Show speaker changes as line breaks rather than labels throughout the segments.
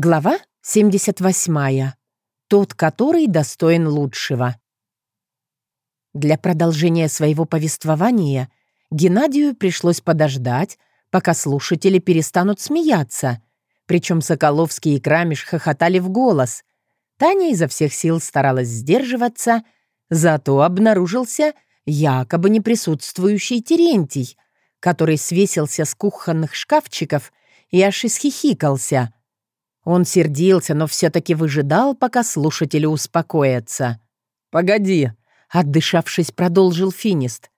Глава 78. Тот, который достоин лучшего. Для продолжения своего повествования Геннадию пришлось подождать, пока слушатели перестанут смеяться. Причем Соколовский и Крамиш хохотали в голос. Таня изо всех сил старалась сдерживаться, зато обнаружился якобы неприсутствующий Терентий, который свесился с кухонных шкафчиков и аж исхихикался — он сердился, но все-таки выжидал, пока слушатели успокоятся.
«Погоди», — отдышавшись, продолжил Финист.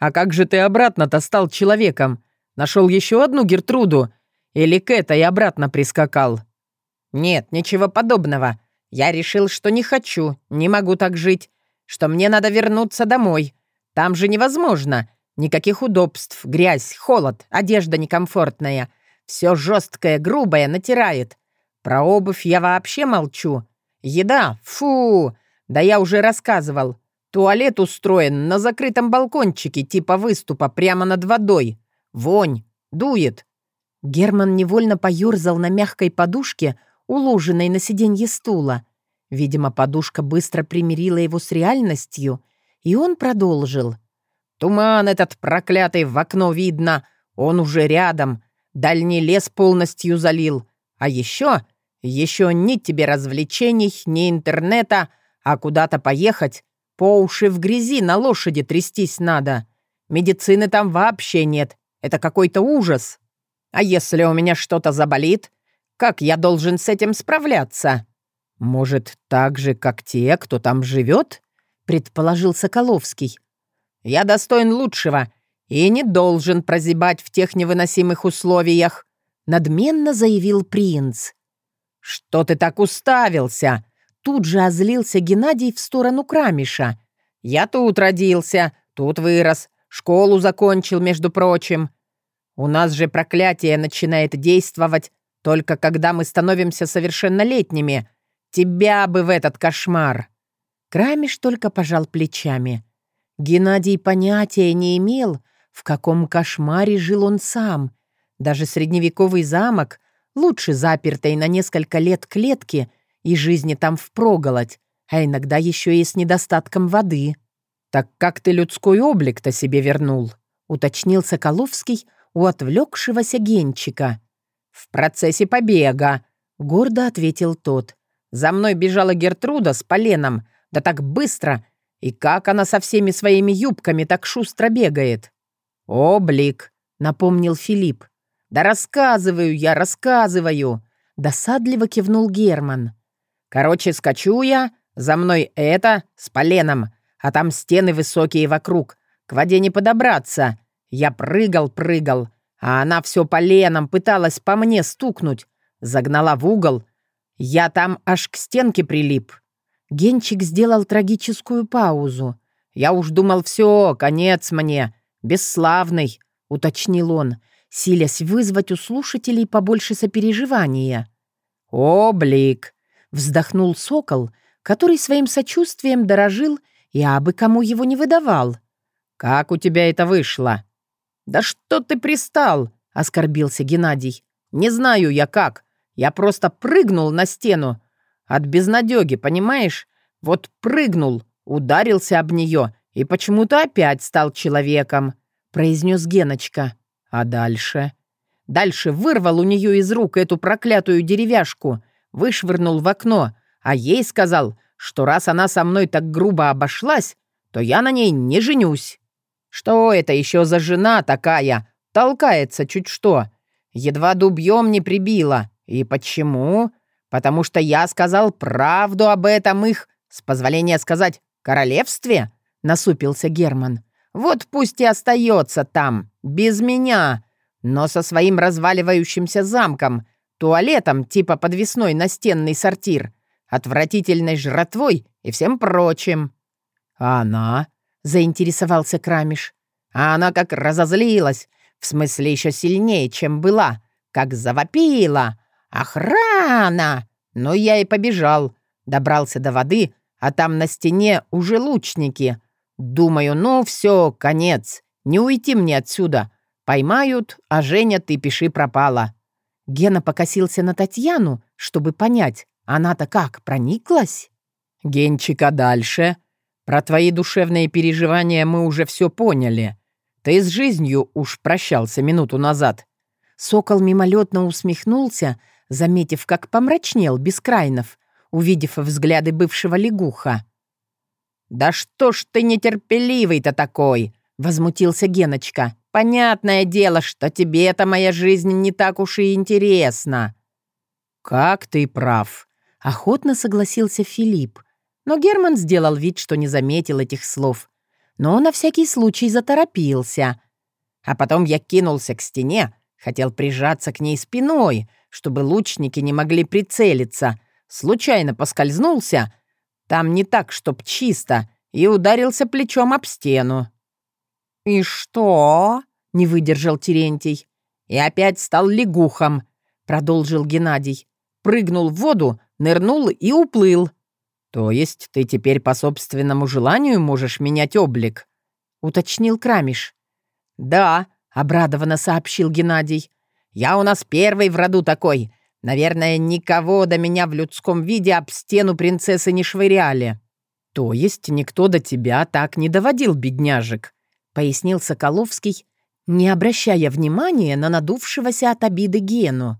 «А как же ты обратно-то стал человеком? Нашел еще одну Гертруду? Или к этой обратно прискакал?»
«Нет, ничего подобного. Я решил, что не хочу, не могу так жить, что мне надо вернуться домой. Там же невозможно. Никаких удобств, грязь, холод, одежда некомфортная. Все жесткое, грубое, натирает. Про обувь я вообще молчу. Еда? Фу! Да я уже рассказывал. Туалет устроен на закрытом балкончике типа выступа прямо над водой. Вонь. Дует.
Герман невольно поюрзал на мягкой подушке, уложенной на сиденье стула. Видимо, подушка быстро примирила его с реальностью, и он продолжил.
«Туман этот проклятый в окно видно. Он уже рядом. Дальний лес полностью залил. А еще еще ни тебе развлечений, ни интернета, а куда-то поехать. По уши в грязи на лошади трястись надо. Медицины там вообще нет. Это какой-то ужас. А если у меня что-то заболит, как я должен с этим справляться?
Может, так же, как те, кто там живет? Предположил Соколовский.
Я достоин лучшего и не должен прозябать в тех невыносимых условиях, надменно заявил принц. «Что ты так уставился?» Тут же озлился Геннадий в сторону Крамиша. «Я тут родился, тут вырос, школу закончил, между прочим. У нас же проклятие начинает действовать только когда мы становимся совершеннолетними. Тебя бы в этот кошмар!»
Крамиш только пожал плечами. Геннадий понятия не имел, в каком кошмаре жил он сам. Даже средневековый замок Лучше запертой на несколько лет клетки и жизни там впроголодь, а иногда еще и с недостатком воды.
«Так как ты людской облик-то себе вернул?»
— уточнил Соколовский у отвлекшегося Генчика.
«В процессе побега», — гордо ответил тот. «За мной бежала Гертруда с поленом, да так быстро, и как она со всеми своими юбками так шустро бегает?» «Облик», — напомнил Филипп. «Да рассказываю я, рассказываю!» Досадливо кивнул Герман. «Короче, скачу я, за мной это, с поленом, а там стены высокие вокруг, к воде не подобраться. Я прыгал, прыгал, а она все поленом пыталась по мне стукнуть, загнала в угол. Я там аж к стенке прилип».
Генчик сделал трагическую паузу.
«Я уж думал, все, конец мне, бесславный», — уточнил он, — силясь вызвать у слушателей побольше сопереживания. «Облик!» — вздохнул сокол, который своим сочувствием дорожил и абы кому его не выдавал. «Как у тебя это вышло?» «Да что ты пристал?» — оскорбился Геннадий. «Не знаю я как. Я просто прыгнул на стену. От безнадёги, понимаешь? Вот прыгнул, ударился об нее и почему-то опять стал человеком», — произнес Геночка. А дальше? Дальше вырвал у нее из рук эту проклятую деревяшку, вышвырнул в окно, а ей сказал, что раз она со мной так грубо обошлась, то я на ней не женюсь. Что это еще за жена такая? Толкается чуть что. Едва дубьем не прибила. И почему? Потому что я сказал правду об этом их, с позволения сказать, королевстве?» — насупился Герман. Вот пусть и остается там, без меня, но со своим разваливающимся замком, туалетом типа подвесной настенный сортир, отвратительной жратвой и всем прочим. А она? заинтересовался Крамиш. А она как разозлилась, в смысле еще сильнее, чем была, как завопила. «Охрана!» Ну, я и побежал. Добрался до воды, а там на стене уже лучники — Думаю, ну все, конец. Не уйти мне отсюда. Поймают, а Женя ты пиши пропала.
Гена покосился на Татьяну, чтобы понять, она-то как, прониклась?
«Генчика, дальше. Про твои душевные переживания мы уже все поняли. Ты с жизнью уж прощался минуту назад».
Сокол мимолетно усмехнулся, заметив, как помрачнел Бескрайнов, увидев взгляды бывшего лягуха.
«Да что ж ты нетерпеливый-то такой?» — возмутился Геночка. «Понятное дело, что тебе-то моя жизнь не так уж и интересна».
«Как ты прав», — охотно согласился Филипп. Но Герман сделал вид, что не заметил этих слов. Но на всякий случай заторопился.
А потом я кинулся к стене, хотел прижаться к ней спиной, чтобы лучники не могли прицелиться. Случайно поскользнулся. Там не так, чтоб чисто, и ударился плечом об стену. «И что?» — не выдержал Терентий. «И опять стал лягухом», — продолжил Геннадий. «Прыгнул в воду, нырнул и уплыл.
«То есть ты теперь по собственному желанию можешь менять облик?»
— уточнил Крамиш.
«Да», — обрадованно сообщил Геннадий. «Я у нас первый в роду такой. Наверное, никого до меня в людском виде об стену принцессы не швыряли».
«То есть никто до тебя так не доводил, бедняжек?» — пояснил Соколовский, не обращая внимания на надувшегося от обиды Гену.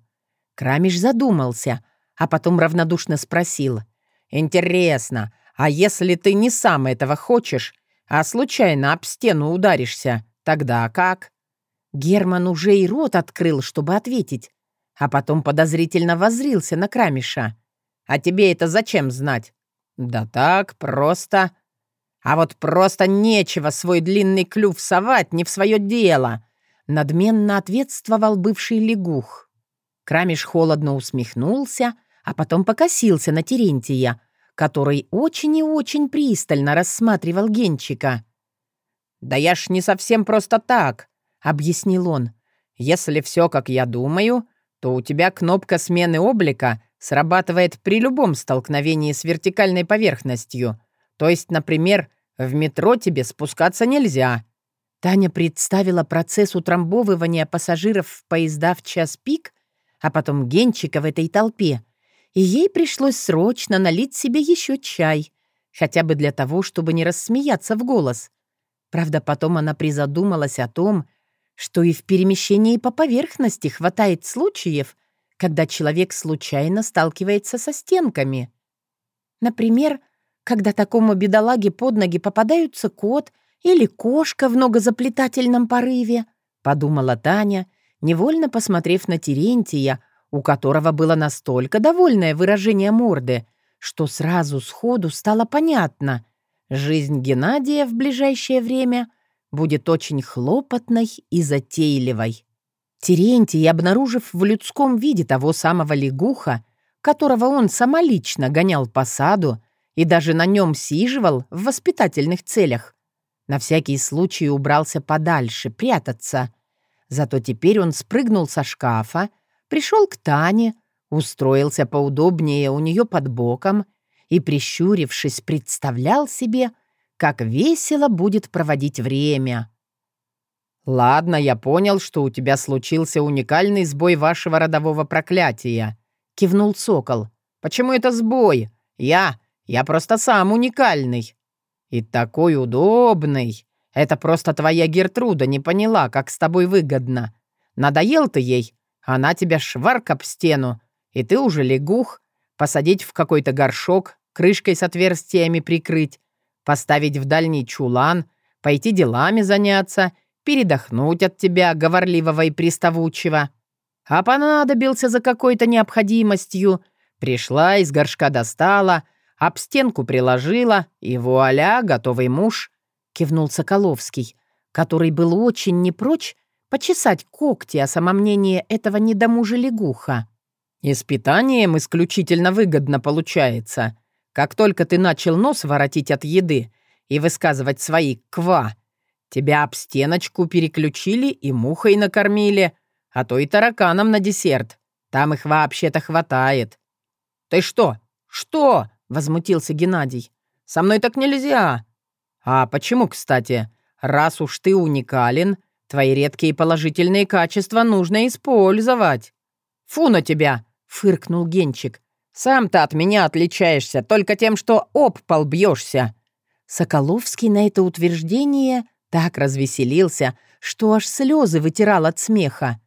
Крамиш задумался, а потом равнодушно спросил —
«Интересно, а если ты не сам этого хочешь, а случайно об стену ударишься, тогда как?»
Герман уже и рот открыл, чтобы ответить, а потом подозрительно возрился на Крамиша.
«А тебе это зачем знать?» «Да так, просто...» «А вот просто нечего свой длинный клюв совать не в свое дело!»
Надменно ответствовал бывший лягух. Крамиш холодно усмехнулся, а потом покосился на Терентия, который очень и очень пристально рассматривал Генчика.
«Да я ж не совсем просто так», — объяснил он. «Если все как я думаю, то у тебя кнопка смены облика срабатывает при любом столкновении с вертикальной поверхностью. То есть, например, в метро тебе спускаться нельзя».
Таня представила процесс утрамбовывания пассажиров в поезда в час пик, а потом Генчика в этой толпе — и ей пришлось срочно налить себе еще чай, хотя бы для того, чтобы не рассмеяться в голос. Правда, потом она призадумалась о том, что и в перемещении по поверхности хватает случаев, когда человек случайно сталкивается со стенками. Например, когда такому бедолаге под ноги попадаются кот или кошка в многозаплетательном порыве, подумала Таня, невольно посмотрев на Терентия, у которого было настолько довольное выражение морды, что сразу сходу стало понятно, жизнь Геннадия в ближайшее время будет очень хлопотной и затейливой. Терентий, обнаружив в людском виде того самого лягуха, которого он самолично гонял по саду и даже на нем сиживал в воспитательных целях, на всякий случай убрался подальше, прятаться. Зато теперь он спрыгнул со шкафа, Пришел к Тане, устроился поудобнее у нее под боком и, прищурившись, представлял себе, как весело будет проводить время.
«Ладно, я понял, что у тебя случился уникальный сбой вашего родового проклятия», — кивнул Сокол. «Почему это сбой? Я... я просто сам уникальный. И такой удобный. Это просто твоя Гертруда не поняла, как с тобой выгодно. Надоел ты ей, она тебя шварк об стену, и ты уже лягух, посадить в какой-то горшок, крышкой с отверстиями прикрыть, поставить в дальний чулан, пойти делами заняться, передохнуть от тебя, говорливого и приставучего. А понадобился за какой-то необходимостью, пришла, из горшка достала, об стенку приложила, и вуаля, готовый муж, кивнул Соколовский, который был очень не прочь почесать когти о самомнении этого недомужа лягуха. «Испытанием исключительно выгодно получается. Как только ты начал нос воротить от еды и высказывать свои «ква», тебя об стеночку переключили и мухой накормили, а то и тараканом на десерт. Там их вообще-то хватает». «Ты что? Что?» — возмутился Геннадий. «Со мной так нельзя». «А почему, кстати? Раз уж ты уникален, Твои редкие положительные качества нужно использовать».
«Фу на тебя!» — фыркнул Генчик. «Сам-то от меня отличаешься, только тем, что об пол бьешься».
Соколовский на это утверждение так развеселился, что аж слезы вытирал от смеха.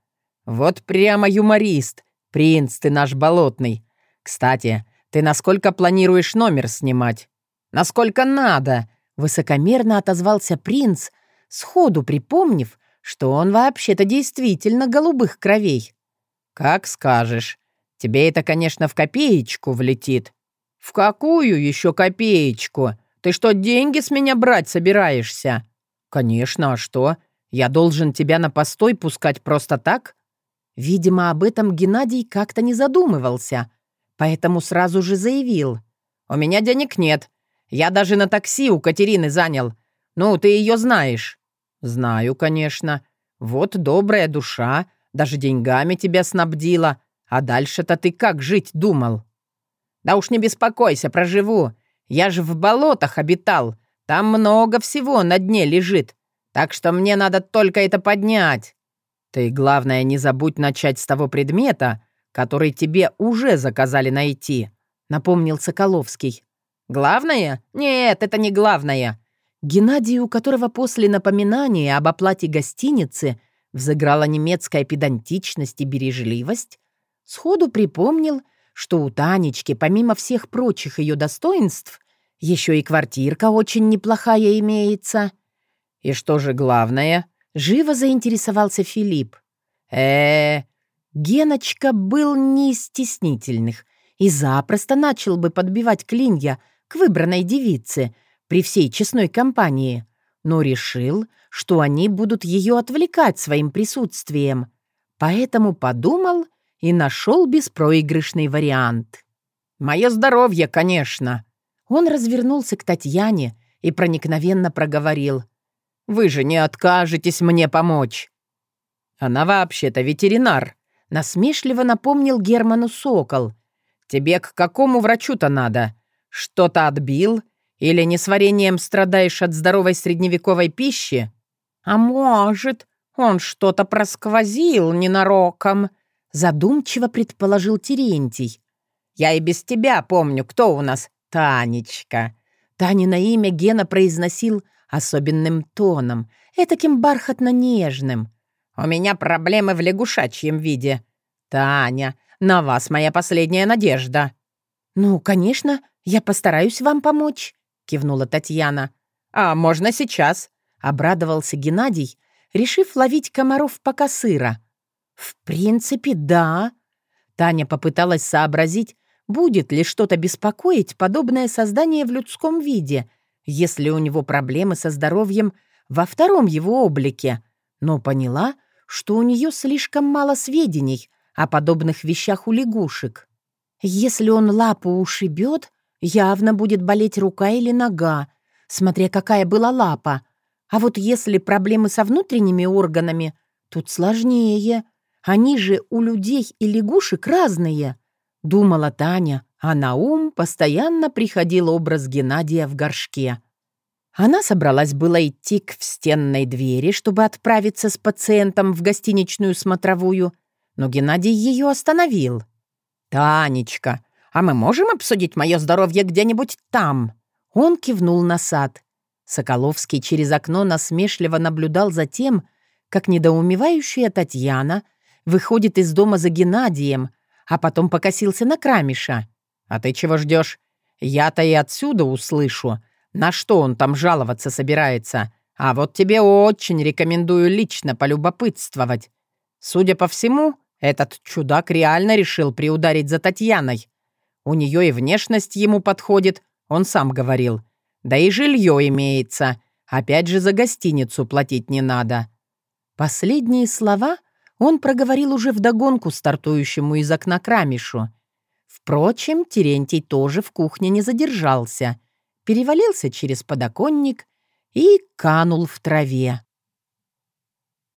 «Вот прямо юморист, принц ты наш болотный. Кстати, ты насколько планируешь номер снимать? Насколько надо?»
Высокомерно отозвался принц, сходу припомнив, что он вообще-то действительно голубых кровей.
«Как скажешь. Тебе это, конечно, в копеечку влетит». «В какую еще копеечку? Ты что, деньги с меня брать собираешься?» «Конечно, а что? Я должен тебя на постой пускать просто так?»
Видимо, об этом Геннадий как-то не задумывался, поэтому сразу же заявил.
«У меня денег нет. Я даже на такси у Катерины занял. Ну, ты ее знаешь». «Знаю, конечно. Вот добрая душа, даже деньгами тебя снабдила. А дальше-то ты как жить думал?» «Да уж не беспокойся, проживу. Я же в болотах обитал. Там много всего на дне лежит. Так что мне надо только это поднять. Ты, главное, не забудь начать с того предмета, который тебе уже заказали найти», — напомнил Соколовский. «Главное? Нет, это не главное».
Геннадий, у которого после напоминания об оплате гостиницы взыграла немецкая педантичность и бережливость, сходу припомнил, что у Танечки, помимо всех прочих ее достоинств, еще и квартирка очень неплохая имеется.
«И что же главное?» — живо заинтересовался Филипп. э, -э
Геночка был не из стеснительных и запросто начал бы подбивать клинья к выбранной девице при всей честной компании, но решил, что они будут ее отвлекать своим присутствием, поэтому подумал и нашел беспроигрышный вариант.
«Мое здоровье, конечно!»
Он развернулся к Татьяне и проникновенно проговорил.
«Вы же не откажетесь мне помочь!» «Она вообще-то ветеринар», — насмешливо напомнил Герману Сокол. «Тебе к какому врачу-то надо? Что-то отбил? Или несварением страдаешь от здоровой средневековой пищи?»
«А может, он что-то просквозил ненароком?»
Задумчиво предположил Терентий.
«Я и без тебя помню, кто у нас Танечка».
Танина имя Гена произносил особенным тоном, этаким бархатно-нежным.
«У меня проблемы в лягушачьем виде. Таня, на вас моя последняя надежда».
«Ну, конечно, я постараюсь вам помочь», — кивнула Татьяна.
«А можно сейчас?»
— обрадовался Геннадий, решив ловить комаров пока сыро. «В принципе, да». Таня попыталась сообразить, будет ли что-то беспокоить подобное создание в людском виде, если у него проблемы со здоровьем во втором его облике, но поняла, что у нее слишком мало сведений о подобных вещах у лягушек. Если он лапу ушибет, явно будет болеть рука или нога, смотря какая была лапа. А вот если проблемы со внутренними органами, тут сложнее. Они же у людей и лягушек разные. Думала Таня, а на ум постоянно приходил образ Геннадия в горшке. Она собралась было идти к встенной двери, чтобы отправиться с пациентом в гостиничную смотровую, но Геннадий ее остановил.
«Танечка, а мы можем обсудить мое здоровье где-нибудь там?»
Он кивнул на сад. Соколовский через окно насмешливо наблюдал за тем, как недоумевающая Татьяна выходит из дома за Геннадием, а потом покосился на Крамиша.
«А ты чего ждешь? Я-то и отсюда услышу. На что он там жаловаться собирается? А вот тебе очень рекомендую лично полюбопытствовать. Судя по всему, этот чудак реально решил приударить за Татьяной. У нее и внешность ему подходит, он сам говорил. Да и жилье имеется. Опять же, за гостиницу платить не надо.
Последние слова он проговорил уже вдогонку стартующему из окна Крамишу. Впрочем, Терентий тоже в кухне не задержался. Перевалился через подоконник и канул в траве.